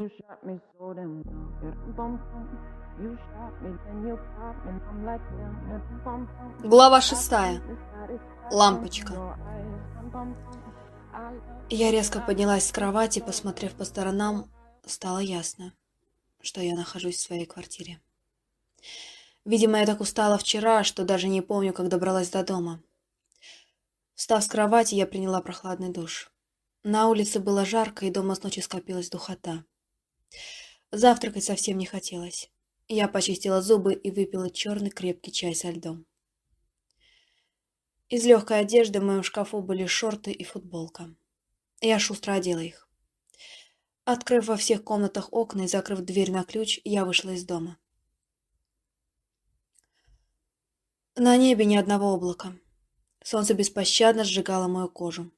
so well. You shot me, like damn. Bum. Глава шестая. Лампочка. Я резко поднялась с кровати, посмотрев по сторонам, стало ясно, что я нахожусь в своей квартире. Видимо, я так устала вчера, что даже не помню, как добралась до дома. Встав с кровати, я приняла прохладный душ. На улице было жарко, и дома с ночи скопилась духота. Завтракать совсем не хотелось. Я почистила зубы и выпила черный крепкий чай со льдом. Из легкой одежды в моем шкафу были шорты и футболка. Я шустро одела их. Открыв во всех комнатах окна и закрыв дверь на ключ, я вышла из дома. На небе ни одного облака. Солнце беспощадно сжигало мою кожу.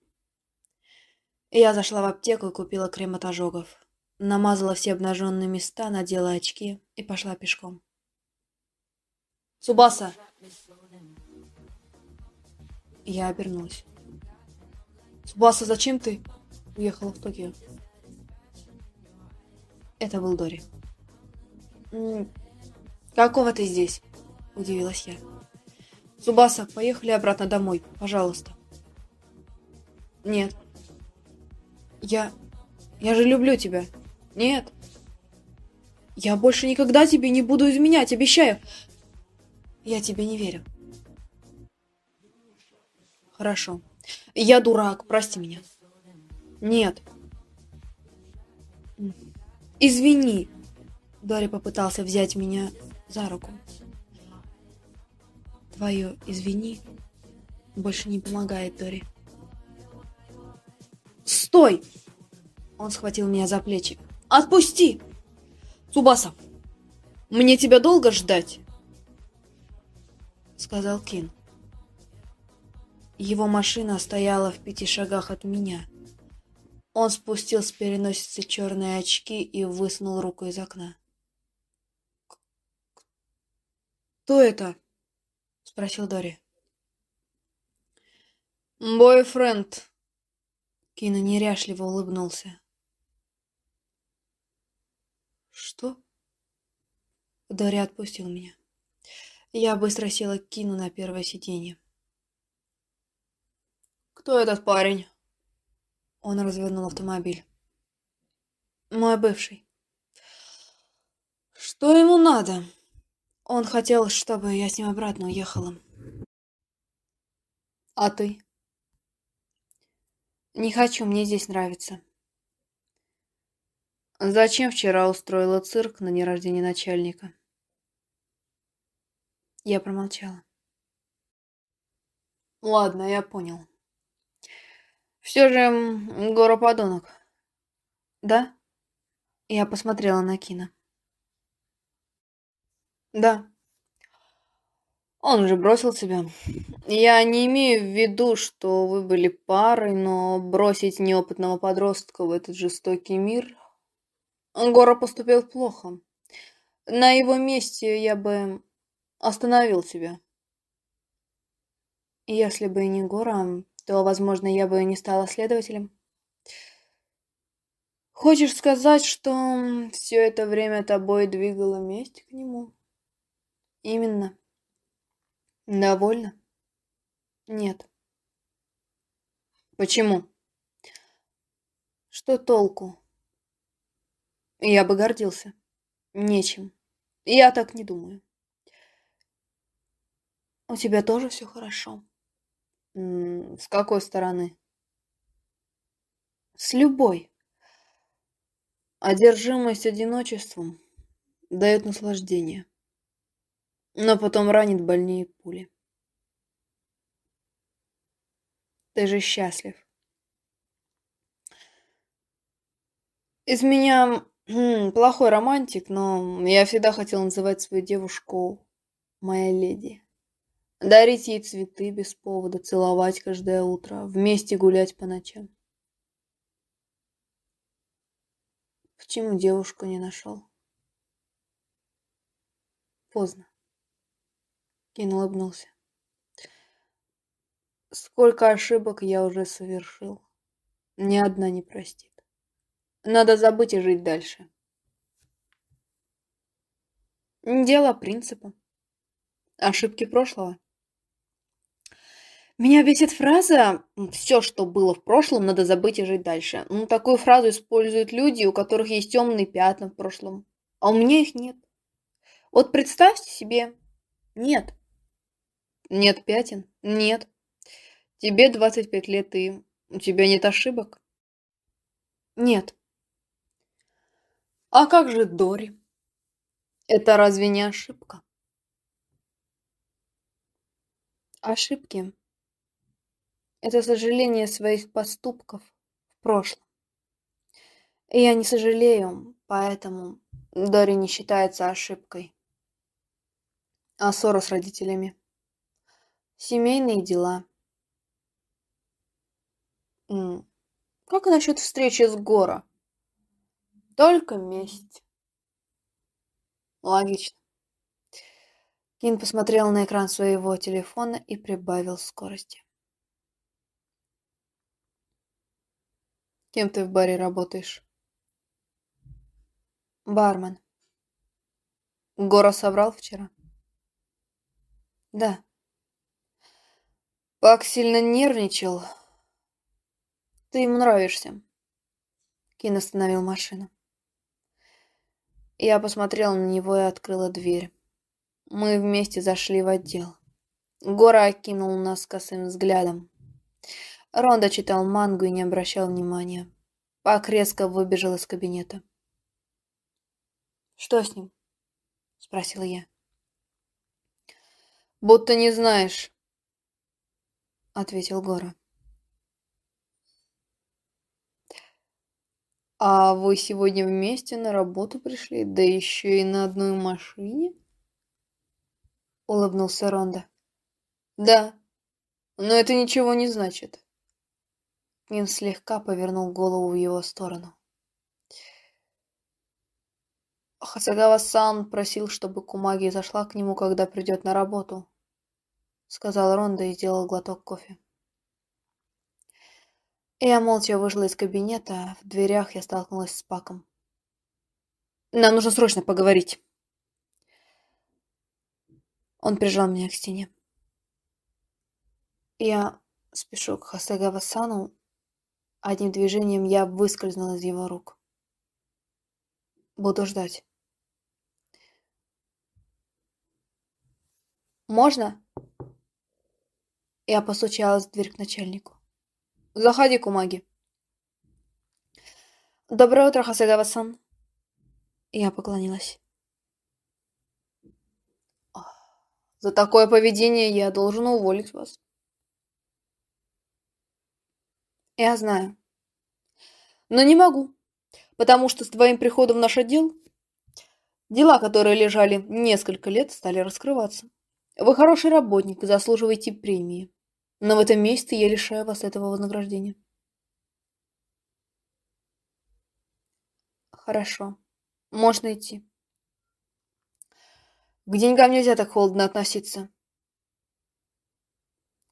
Я зашла в аптеку и купила крем от ожогов. Намазала все обнаженные места, надела очки и пошла пешком. «Субаса!» Я обернулась. «Субаса, зачем ты?» Уехала в Токио. Это был Дори. «Какого ты здесь?» Удивилась я. «Субаса, поехали обратно домой, пожалуйста». «Нет». «Я... я же люблю тебя». «Нет». «Я больше никогда тебе не буду изменять, обещаю». «Я тебе не верю». «Хорошо. Я дурак, прости меня». «Нет». «Извини». Дори попытался взять меня за руку. Твое «извини» больше не помогает, Дори. «Стой!» Он схватил меня за плечи. «Отпусти!» «Цубаса, мне тебя долго ждать?» Сказал Кин. Его машина стояла в пяти шагах от меня. Он спустил с переносицы черные очки и высунул руку из окна. «Кто это?» — спросил Дори. «Бойфренд!» Кина неряшливо улыбнулся. «Что?» Дори отпустил меня. Я быстро села к Кину на первое сиденье. «Кто этот парень?» Он развернул автомобиль. «Мой бывший». «Что ему надо?» Он хотел, чтобы я с ним обратно уехала. А ты? Не хочу, мне здесь нравится. Зачем вчера устроила цирк на день рождения начальника? Я промолчала. Ладно, я понял. Все же Гора подонок. Да? Я посмотрела на Кина. Да. Он же бросил тебя. Я не имею в виду, что вы были парой, но бросить неопытного подростка в этот жестокий мир... Гора поступил плохо. На его месте я бы остановил тебя. Если бы не Гора, то, возможно, я бы не стала следователем. Хочешь сказать, что все это время тобой двигала месть к нему? Именно. Довольно? Нет. Почему? Что толку? Я бы гордился. Нечем. Я так не думаю. У тебя тоже все хорошо? С какой стороны? С любой. Одержимость одиночеством дает наслаждение но потом ранит больнее пули. Ты же счастлив. Из меня плохой романтик, но я всегда хотел называть свою девушку моя леди. Дарить ей цветы без повода, целовать каждое утро, вместе гулять по ночам. Почему девушку не нашел? Поздно. Кин улыбнулся. Сколько ошибок я уже совершил. Ни одна не простит. Надо забыть и жить дальше. Дело принципа. Ошибки прошлого. Меня бесит фраза «все, что было в прошлом, надо забыть и жить дальше». Ну, такую фразу используют люди, у которых есть темные пятна в прошлом, а у меня их нет. Вот представьте себе, нет. Нет пятен? Нет. Тебе 25 лет, и у тебя нет ошибок? Нет. А как же Дори? Это разве не ошибка? Ошибки – это сожаление своих поступков в прошлом. И я не сожалею, поэтому Дори не считается ошибкой. А ссора с родителями? Семейные дела. Как насчет встречи с Гора? Только месть. Логично. Кин посмотрел на экран своего телефона и прибавил скорости. Кем ты в баре работаешь? Бармен. Гора собрал вчера? Да. Пак сильно нервничал. Ты ему нравишься. Кин остановил машину. Я посмотрела на него и открыла дверь. Мы вместе зашли в отдел. Гора окинул нас косым взглядом. Ронда читал мангу и не обращал внимания. Пак резко выбежал из кабинета. «Что с ним?» — спросила я. «Будто не знаешь», — ответил Гора. «А вы сегодня вместе на работу пришли, да еще и на одной машине?» — улыбнулся Ронда. «Да, но это ничего не значит». Мин слегка повернул голову в его сторону. Хасагава-сан просил, чтобы Кумаги зашла к нему, когда придет на работу, — сказал Ронда и сделал глоток кофе. Я молча вышла из кабинета, в дверях я столкнулась с Паком. «Нам нужно срочно поговорить!» Он прижал меня к стене. Я спешу к Хасагава-сану. Одним движением я выскользнула из его рук. Буду ждать. «Можно?» Я постучалась в дверь к начальнику. «Заходи, Кумаги». «Доброе утро, Хасагава-сан». Я поклонилась. За такое поведение я должен уволить вас. Я знаю. Но не могу, потому что с твоим приходом в наш отдел дела, которые лежали несколько лет, стали раскрываться. Вы хороший работник и заслуживаете премии. Но в этом месяце я лишаю вас этого вознаграждения. Хорошо. Можно идти. К деньгам нельзя так холодно относиться.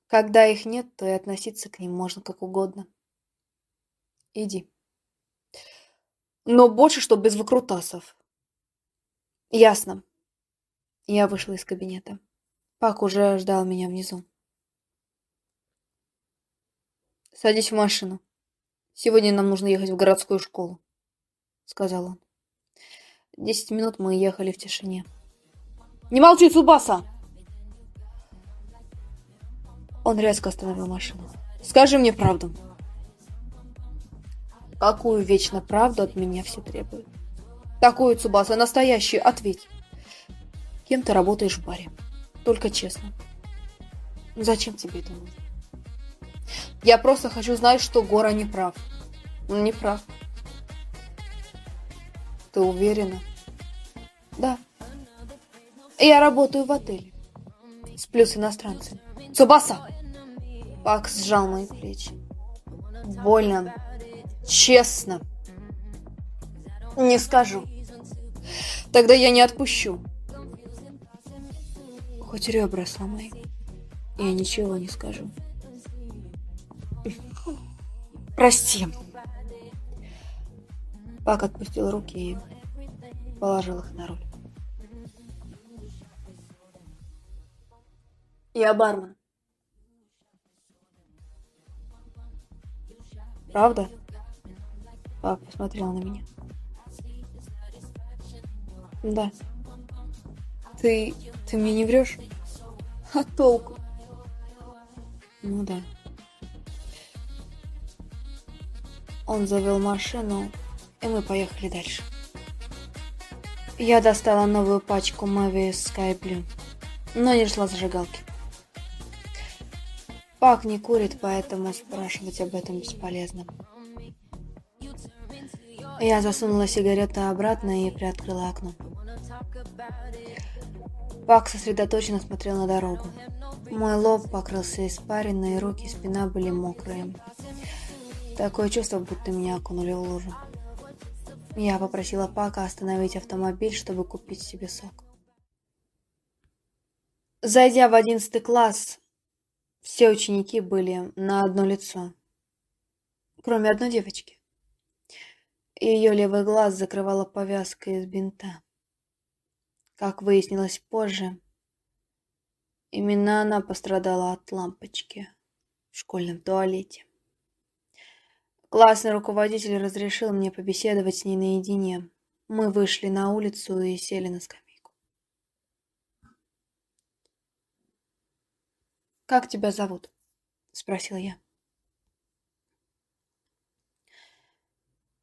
Когда их нет, то и относиться к ним можно как угодно. Иди. Но больше, что без выкрутасов. Ясно. Я вышла из кабинета. Пак уже ждал меня внизу. Садись в машину. Сегодня нам нужно ехать в городскую школу, сказал он. Десять минут мы ехали в тишине. Не молчи, Цубаса!» Он резко остановил машину. «Скажи мне правду». «Какую вечно правду от меня все требуют?» «Такую, Цубаса, настоящую, ответь». «Кем ты работаешь в баре?» «Только честно». «Зачем тебе это нужно?» «Я просто хочу знать, что Гора не прав». «Он не прав». «Ты уверена?» «Да». Я работаю в отеле. С иностранцами. Цубаса! Пак сжал мои плечи. Больно. Честно. Не скажу. Тогда я не отпущу. Хоть ребра сломай. Я ничего не скажу. Прости. Пак отпустил руки и положил их на руль. Я бармен. Правда? Пак посмотрел на меня. Да. Ты... ты мне не врешь? А толку? Ну да. Он завел машину, и мы поехали дальше. Я достала новую пачку Mavi's Sky Blue, но не шла зажигалки. Пак не курит, поэтому спрашивать об этом бесполезно. Я засунула сигарету обратно и приоткрыла окно. Пак сосредоточенно смотрел на дорогу. Мой лоб покрылся испариной, руки и спина были мокрые. Такое чувство, будто меня окунули в лужу. Я попросила Пака остановить автомобиль, чтобы купить себе сок. Зайдя в одиннадцатый класс, все ученики были на одно лицо, кроме одной девочки. Ее левый глаз закрывала повязка из бинта. Как выяснилось позже, именно она пострадала от лампочки в школьном туалете. Классный руководитель разрешил мне побеседовать с ней наедине. Мы вышли на улицу и сели на скамейку. «Как тебя зовут?» — спросила я.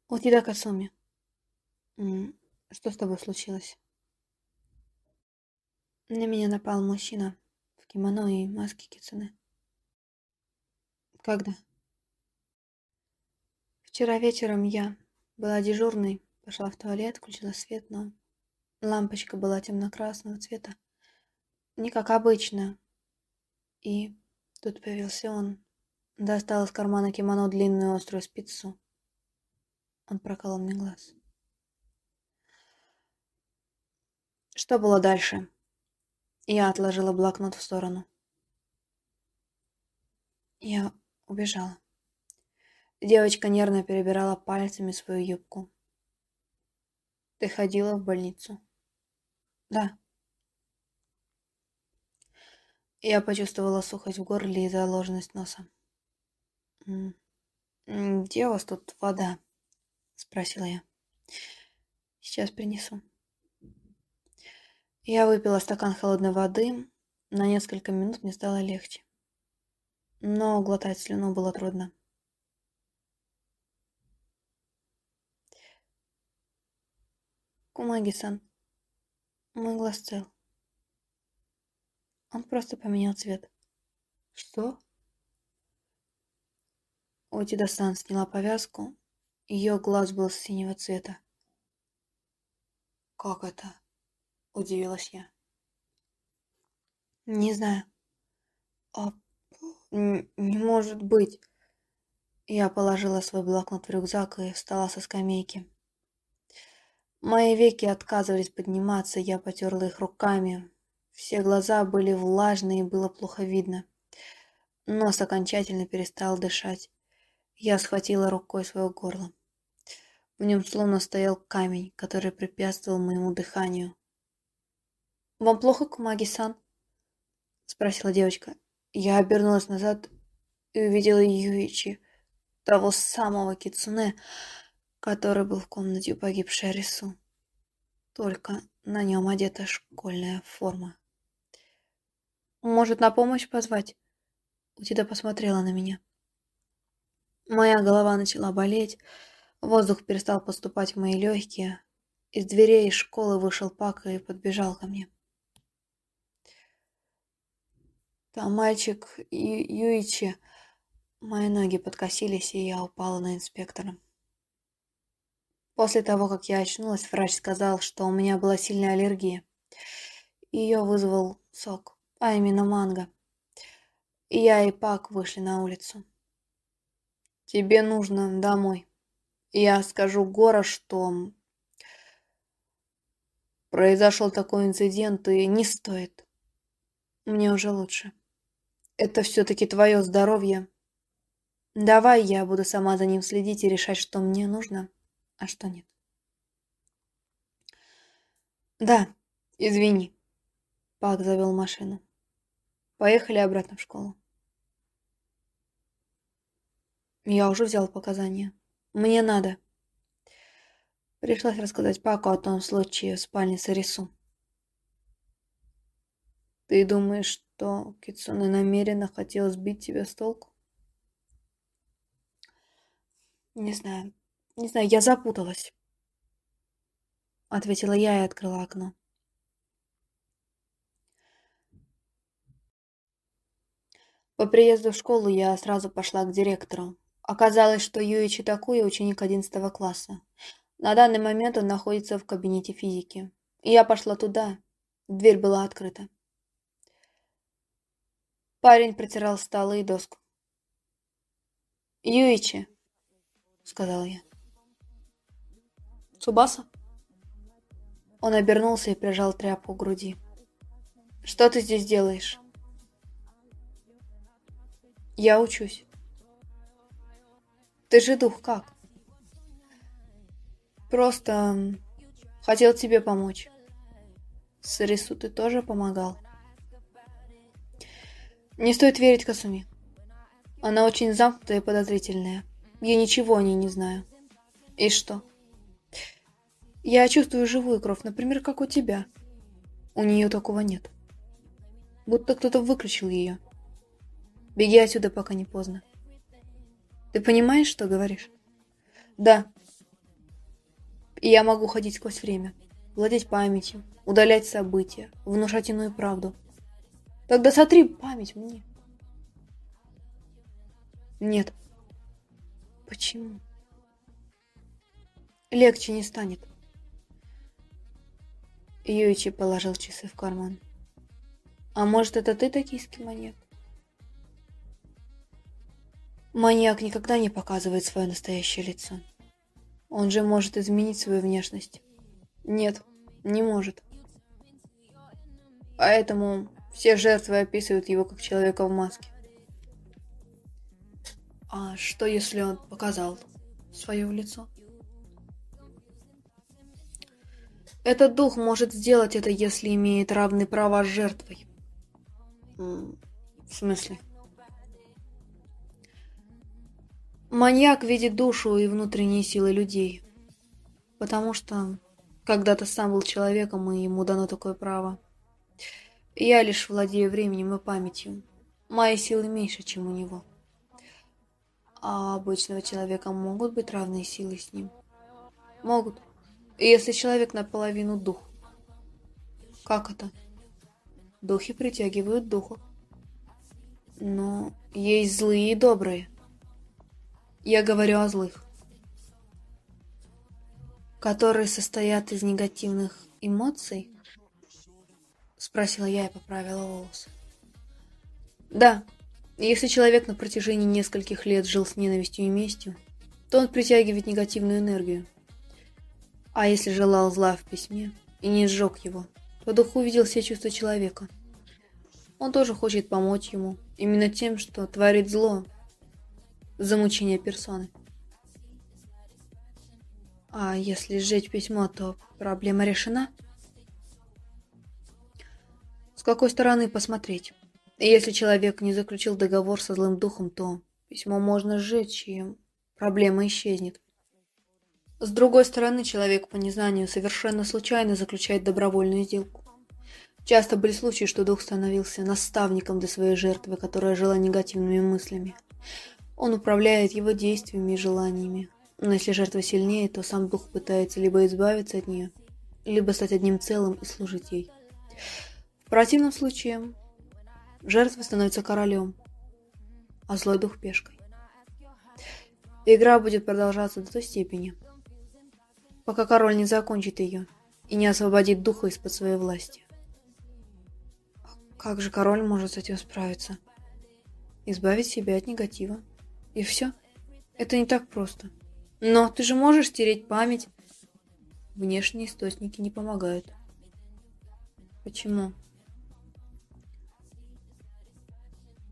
«Утида Касуми. Что с тобой случилось?» На меня напал мужчина в кимоно и маске кицуне. Когда? Вчера вечером я была дежурной, пошла в туалет, включила свет, но лампочка была темно-красного цвета, не как обычно. И тут появился он, достал из кармана кимоно длинную острую спицу. Он проколол мне глаз. Что было дальше? Я отложила блокнот в сторону. Я убежала. Девочка нервно перебирала пальцами свою юбку. Ты ходила в больницу? Да. Я почувствовала сухость в горле и заложенность носа. «Где у вас тут вода?» — спросила я. «Сейчас принесу». Я выпила стакан холодной воды. На несколько минут мне стало легче. Но глотать слюну было трудно. Кумаги-сан, мой глаз цел. Он просто поменял цвет. Что? Утида-сан сняла повязку. Ее глаз был синего цвета. Как это? Удивилась я. Не знаю. А, не может быть. Я положила свой блокнот в рюкзак и встала со скамейки. Мои веки отказывались подниматься, я потерла их руками. Все глаза были влажные, было плохо видно. Нос окончательно перестал дышать. Я схватила рукой свое горло. В нем словно стоял камень, который препятствовал моему дыханию. «Вам плохо, Кумаги-сан?» — спросила девочка. Я обернулась назад и увидела Юичи, того самого Кицуне, который был в комнате у погибшей Арису. Только на нем одета школьная форма. «Может, на помощь позвать?» Утида посмотрела на меня. Моя голова начала болеть, воздух перестал поступать в мои легкие. Из дверей школы вышел Пак и подбежал ко мне. Там мальчик Ю Юичи. Мои ноги подкосились, и я упала на инспектора. После того, как я очнулась, врач сказал, что у меня была сильная аллергия. Ее вызвал сок, а именно манго. Я и Пак вышли на улицу. Тебе нужно домой. Я скажу Гора, что произошел такой инцидент, и не стоит. Мне уже лучше. Это все-таки твое здоровье. Давай я буду сама за ним следить и решать, что мне нужно, а что нет. Да, извини. Пак завел машину. Поехали обратно в школу. Я уже взял показания. Мне надо. Пришлось рассказать Паку о том случае в спальне Сарису. Ты думаешь, что Кицуне намеренно хотел сбить тебя с толку? Не знаю. Не знаю, я запуталась. Ответила я и открыла окно. По приезду в школу я сразу пошла к директору. Оказалось, что Юичи Такуя ученик 11 класса. На данный момент он находится в кабинете физики. Я пошла туда. Дверь была открыта. Парень протирал столы и доску. «Юичи», — сказала я. «Субаса?» Он обернулся и прижал тряпку к груди. «Что ты здесь делаешь?» «Я учусь». «Ты же дух как?» Просто хотел тебе помочь. Сарису ты тоже помогал. Не стоит верить Касуми. Она очень замкнутая и подозрительная. Я ничего о ней не знаю. И что? Я чувствую живую кровь, например, как у тебя. У нее такого нет. Будто кто-то выключил ее. Беги отсюда, пока не поздно. Ты понимаешь, что говоришь? Да, и я могу ходить сквозь время, владеть памятью, удалять события, внушать иную правду. Тогда сотри память мне. Нет. Почему? Легче не станет. Юичи положил часы в карман. А может, это ты токийский маньяк? Маньяк никогда не показывает свое настоящее лицо. Он же может изменить свою внешность. Нет, не может. Поэтому все жертвы описывают его как человека в маске. А что, если он показал свое лицо? Этот дух может сделать это, если имеет равные права с жертвой. В смысле? Маньяк видит душу и внутренние силы людей. Потому что когда-то сам был человеком, и ему дано такое право. Я лишь владею временем и памятью. Мои силы меньше, чем у него. А обычного человека могут быть равные силы с ним? Могут. Если человек наполовину дух. Как это? Духи притягивают духов. Но есть злые и добрые. Я говорю о злых, которые состоят из негативных эмоций? Спросила я и поправила волосы. Да, если человек на протяжении нескольких лет жил с ненавистью и местью, то он притягивает негативную энергию. А если желал зла в письме и не сжег его, то дух увидел все чувства человека. Он тоже хочет помочь ему, именно тем, что творит зло, замучение персоны. А если сжечь письмо, то проблема решена? С какой стороны посмотреть? Если человек не заключил договор со злым духом, то письмо можно сжечь, и проблема исчезнет. С другой стороны, человек по незнанию совершенно случайно заключает добровольную сделку. Часто были случаи, что дух становился наставником для своей жертвы, которая жила негативными мыслями. Он управляет его действиями и желаниями. Но если жертва сильнее, то сам дух пытается либо избавиться от нее, либо стать одним целым и служить ей. В противном случае жертва становится королем, а злой дух пешкой. Игра будет продолжаться до той степени, пока король не закончит ее и не освободит духа из-под своей власти. Как же король может с этим справиться? Избавить себя от негатива. И все. Это не так просто. Но ты же можешь стереть память. Внешние источники не помогают. Почему?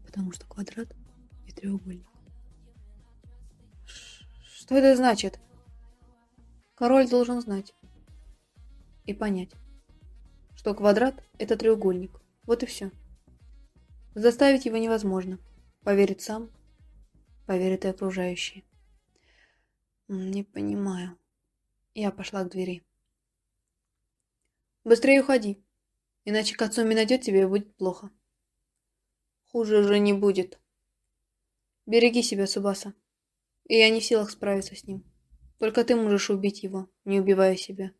Потому что квадрат и треугольник. Что это значит? Король должен знать и понять, что квадрат – это треугольник. Вот и все. Заставить его невозможно. Поверит сам, поверят и окружающие. Не понимаю. Я пошла к двери. Быстрее уходи, иначе Кацуми найдет тебя и будет плохо. Хуже уже не будет. Береги себя, Субаса. И я не в силах справиться с ним. Только ты можешь убить его, не убивая себя.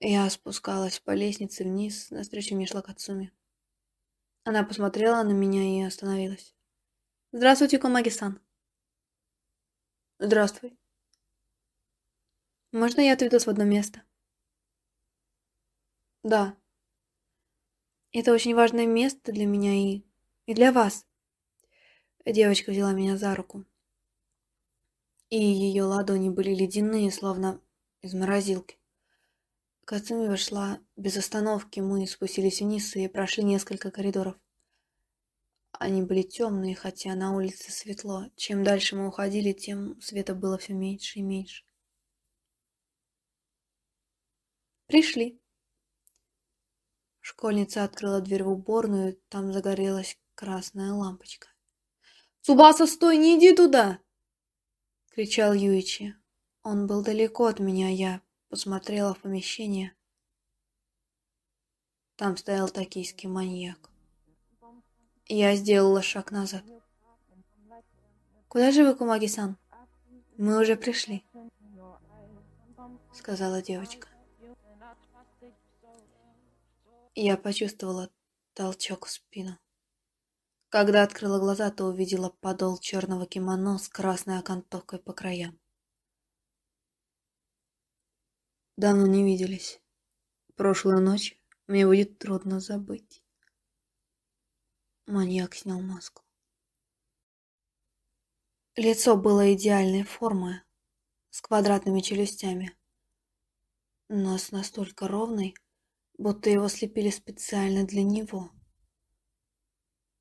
Я спускалась по лестнице вниз, навстречу мне шла Кацуми. Она посмотрела на меня и остановилась. «Здравствуйте, Комаги-сан». «Здравствуй». «Можно я отведу вас в одно место?» «Да». «Это очень важное место для меня и... и для вас». Девочка взяла меня за руку. И ее ладони были ледяные, словно из морозилки. Кацуми вошла без остановки, мы спустились вниз и прошли несколько коридоров. Они были темные, хотя на улице светло. Чем дальше мы уходили, тем света было все меньше и меньше. Пришли. Школьница открыла дверь в уборную, там загорелась красная лампочка. «Цубаса, стой, не иди туда!» — кричал Юичи. Он был далеко от меня, я посмотрела в помещение. Там стоял токийский маньяк. Я сделала шаг назад. «Куда же вы, Кумаги-сан? Мы уже пришли», — сказала девочка. Я почувствовала толчок в спину. Когда открыла глаза, то увидела подол черного кимоно с красной окантовкой по краям. Давно не виделись. Прошлую ночь мне будет трудно забыть. Маньяк снял маску. Лицо было идеальной формы, с квадратными челюстями. Нос настолько ровный, будто его слепили специально для него.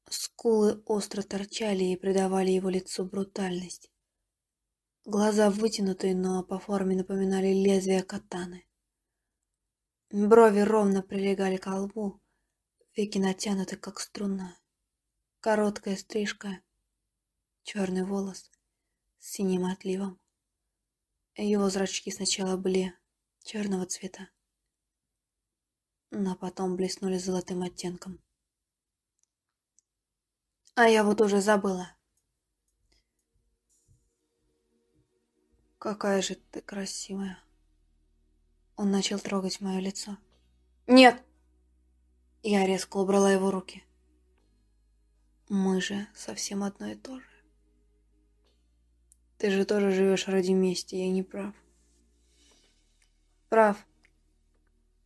Скулы остро торчали и придавали его лицу брутальность. Глаза вытянутые, но по форме напоминали лезвие катаны. Брови ровно прилегали к лбу, веки натянуты, как струна. Короткая стрижка, черный волос с синим отливом. Его зрачки сначала были черного цвета, но потом блеснули золотым оттенком. А я вот уже забыла. Какая же ты красивая. Он начал трогать мое лицо. Нет! Я резко убрала его руки. Мы же совсем одно и то же. Ты же тоже живешь ради мести, я не прав. Прав.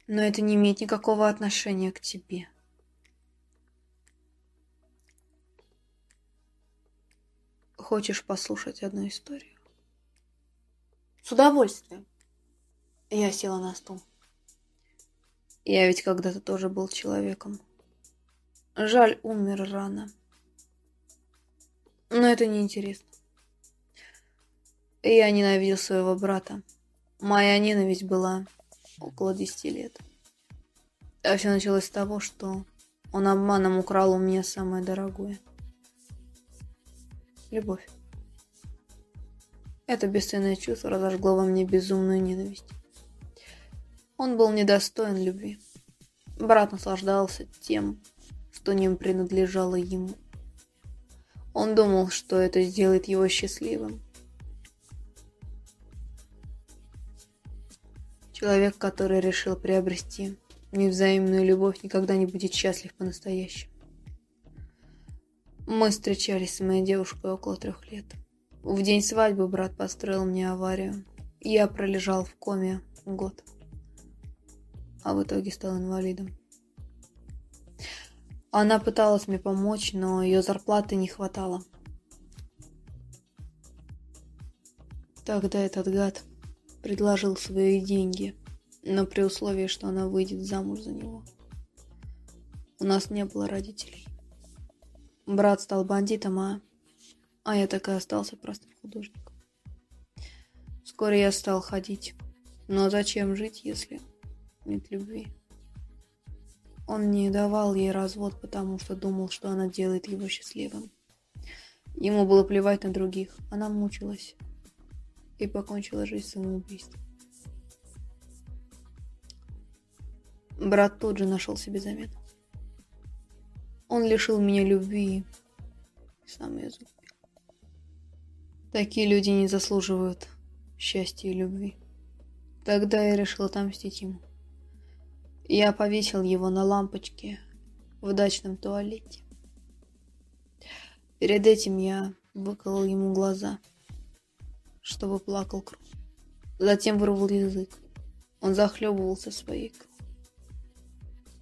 Но это не имеет никакого отношения к тебе. Хочешь послушать одну историю? С удовольствием. Я села на стул. Я ведь когда-то тоже был человеком. Жаль, умер рано. Но это не интересно. Я ненавидел своего брата. Моя ненависть была около десяти лет. А все началось с того, что он обманом украл у меня самое дорогое. Любовь. Это бесценное чувство разожгло во мне безумную ненависть. Он был недостоин любви. Брат наслаждался тем, что ним принадлежало ему. Он думал, что это сделает его счастливым. Человек, который решил приобрести невзаимную любовь, никогда не будет счастлив по-настоящему. Мы встречались с моей девушкой около трех лет. В день свадьбы брат построил мне аварию. Я пролежал в коме год. А в итоге стал инвалидом. Она пыталась мне помочь, но ее зарплаты не хватало. Тогда этот гад предложил свои деньги, но при условии, что она выйдет замуж за него. У нас не было родителей. Брат стал бандитом, а а я так и остался простым художником. Вскоре я стал ходить. Но зачем жить, если нет любви? Он не давал ей развод, потому что думал, что она делает его счастливым. Ему было плевать на других. Она мучилась и покончила жизнь самоубийством. Брат тут же нашел себе замену. Он лишил меня любви сам ее забил. Такие люди не заслуживают счастья и любви. Тогда я решил отомстить ему. Я повесил его на лампочке в дачном туалете. Перед этим я выколол ему глаза, чтобы плакал кровь. Затем вырвал язык. Он захлебывался своей кровью.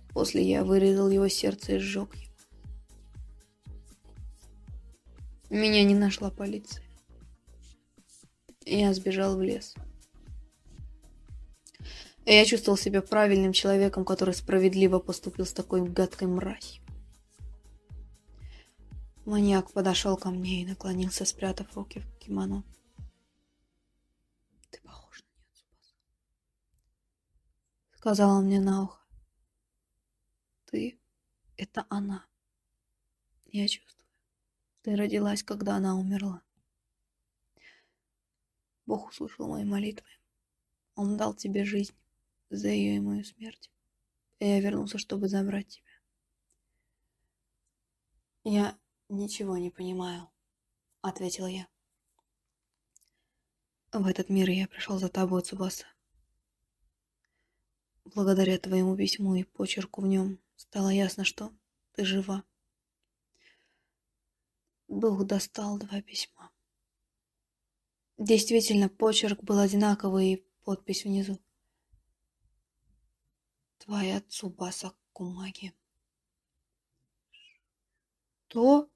После я вырезал его сердце и сжег его. Меня не нашла полиция. Я сбежал в лес. Я чувствовал себя правильным человеком, который справедливо поступил с такой гадкой мразью. Маньяк подошел ко мне и наклонился, спрятав руки в кимоно. «Ты похож на нее, Цубаса», — он мне на ухо. «Ты — это она. Я чувствую. Ты родилась, когда она умерла. Бог услышал мои молитвы. Он дал тебе жизнь за ее и мою смерть. И я вернулся, чтобы забрать тебя. Я ничего не понимаю, ответила я. В этот мир я пришел за тобой, Цубаса. Благодаря твоему письму и почерку в нем стало ясно, что ты жива. Дух достал два письма. Действительно, почерк был одинаковый и подпись внизу. Твоя Цубаса Кумаги. Что?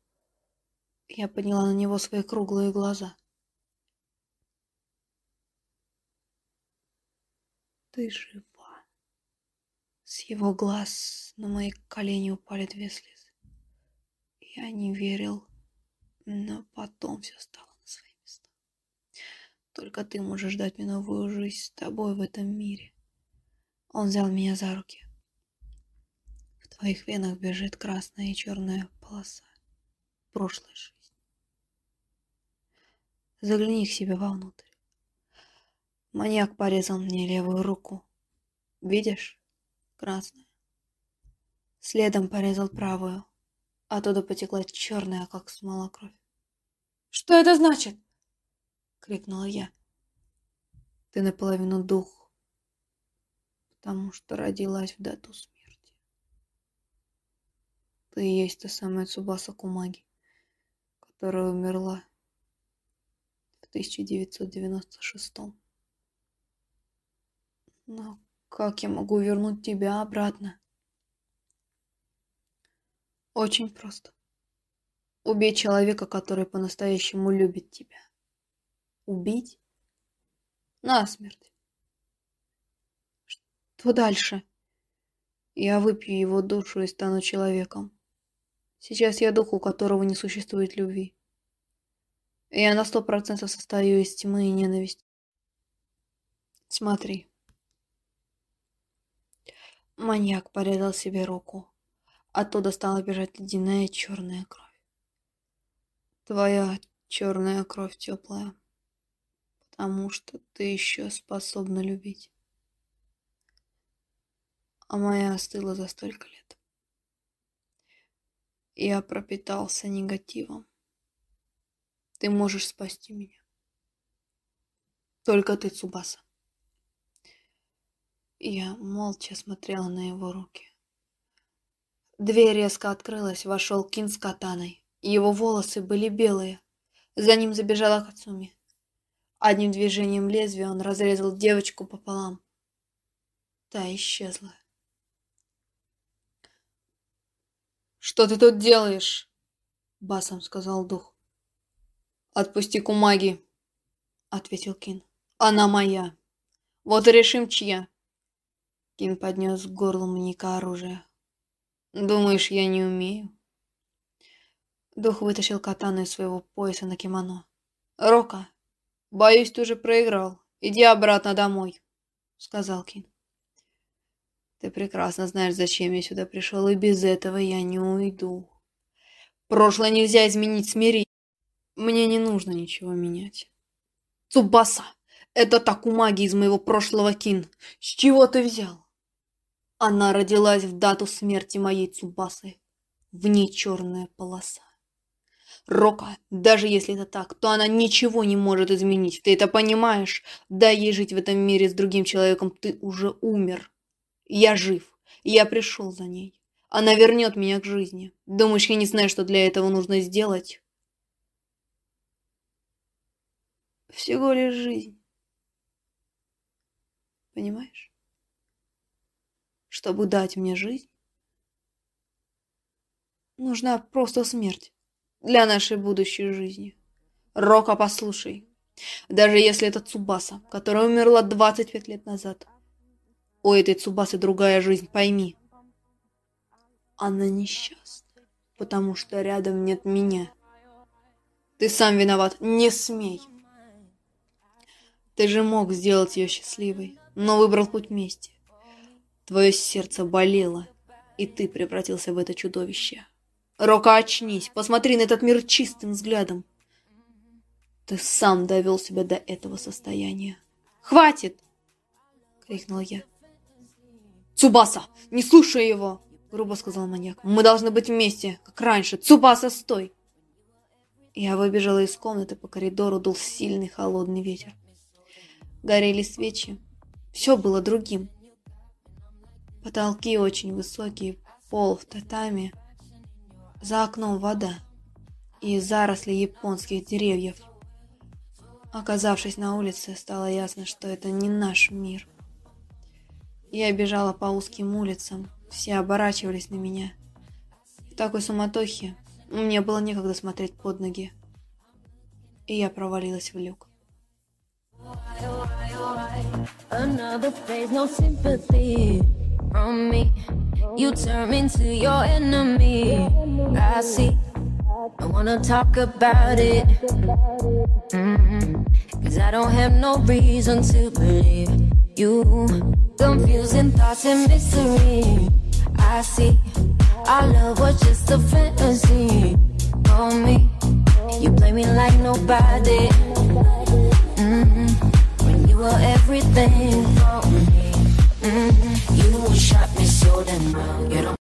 Я подняла на него свои круглые глаза. Ты жива. С его глаз на мои колени упали две слезы. Я не верил, но потом все стало на свои места. Только ты можешь дать мне новую жизнь с тобой в этом мире. Он взял меня за руки. В твоих венах бежит красная и черная полоса. Прошлой жизни. Загляни к себе вовнутрь. Маньяк порезал мне левую руку. Видишь? Красная. Следом порезал правую. Оттуда потекла черная, как смола кровь. «Что это значит?» — крикнула я. «Ты наполовину дух, потому что родилась в дату смерти. Ты и есть та самая Цубаса Кумаги, которая умерла в 1996 Но как я могу вернуть тебя обратно? Очень просто. Убей человека, который по-настоящему любит тебя. Убить? Насмерть. Что дальше? Я выпью его душу и стану человеком. Сейчас я дух, у которого не существует любви. Я на сто процентов состою из тьмы и ненависти. Смотри. Маньяк порезал себе руку. Оттуда стала бежать ледяная черная кровь. Твоя черная кровь теплая, потому что ты еще способна любить а моя остыла за столько лет. Я пропитался негативом. Ты можешь спасти меня. Только ты, Цубаса. Я молча смотрела на его руки. Дверь резко открылась, вошел Кин с катаной. Его волосы были белые. За ним забежала Кацуми. Одним движением лезвия он разрезал девочку пополам. Та исчезла. «Что ты тут делаешь?» — басом сказал дух. «Отпусти Кумаги», — ответил Кин. «Она моя. Вот и решим, чья». Кин поднес к горлу маньяка оружие. «Думаешь, я не умею?» Дух вытащил катану из своего пояса на кимоно. «Рока, боюсь, ты уже проиграл. Иди обратно домой», — сказал Кин. Ты прекрасно знаешь, зачем я сюда пришел, и без этого я не уйду. Прошлое нельзя изменить, смирить. Мне не нужно ничего менять. Цубаса, это Такумаги из моего прошлого кин. С чего ты взял? Она родилась в дату смерти моей Цубасы. В ней черная полоса. Рока, даже если это так, то она ничего не может изменить. Ты это понимаешь? Дай ей жить в этом мире с другим человеком, ты уже умер. Я жив. Я пришел за ней. Она вернет меня к жизни. Думаешь, я не знаю, что для этого нужно сделать? Всего лишь жизнь. Понимаешь? Чтобы дать мне жизнь, нужна просто смерть для нашей будущей жизни. Рока, послушай. Даже если это Цубаса, которая умерла 25 лет назад. У этой Цубасы другая жизнь, пойми. Она несчастна, потому что рядом нет меня. Ты сам виноват, не смей. Ты же мог сделать ее счастливой, но выбрал путь мести. Твое сердце болело, и ты превратился в это чудовище. Рока, очнись, посмотри на этот мир чистым взглядом. Ты сам довел себя до этого состояния. «Хватит!» — крикнул я. «Цубаса, не слушай его!» — грубо сказал маньяк. «Мы должны быть вместе, как раньше. Цубаса, стой!» Я выбежала из комнаты, по коридору дул сильный холодный ветер. Горели свечи. Все было другим. Потолки очень высокие, пол в татами — за окном вода и заросли японских деревьев. Оказавшись на улице, стало ясно, что это не наш мир. Я бежала по узким улицам, все оборачивались на меня. В такой суматохе мне было некогда смотреть под ноги. И я провалилась в люк. Another phase, no sympathy from me. You turn into your enemy. I see. I wanna talk about it. Mm-hmm. Cause I don't have no reason to believe you. Confusing thoughts and mystery. I see. Our love was just a fantasy. On me. You play me like nobody. Mm-hmm. When you were everything for me. Mm-hmm shot me so damn well. You don't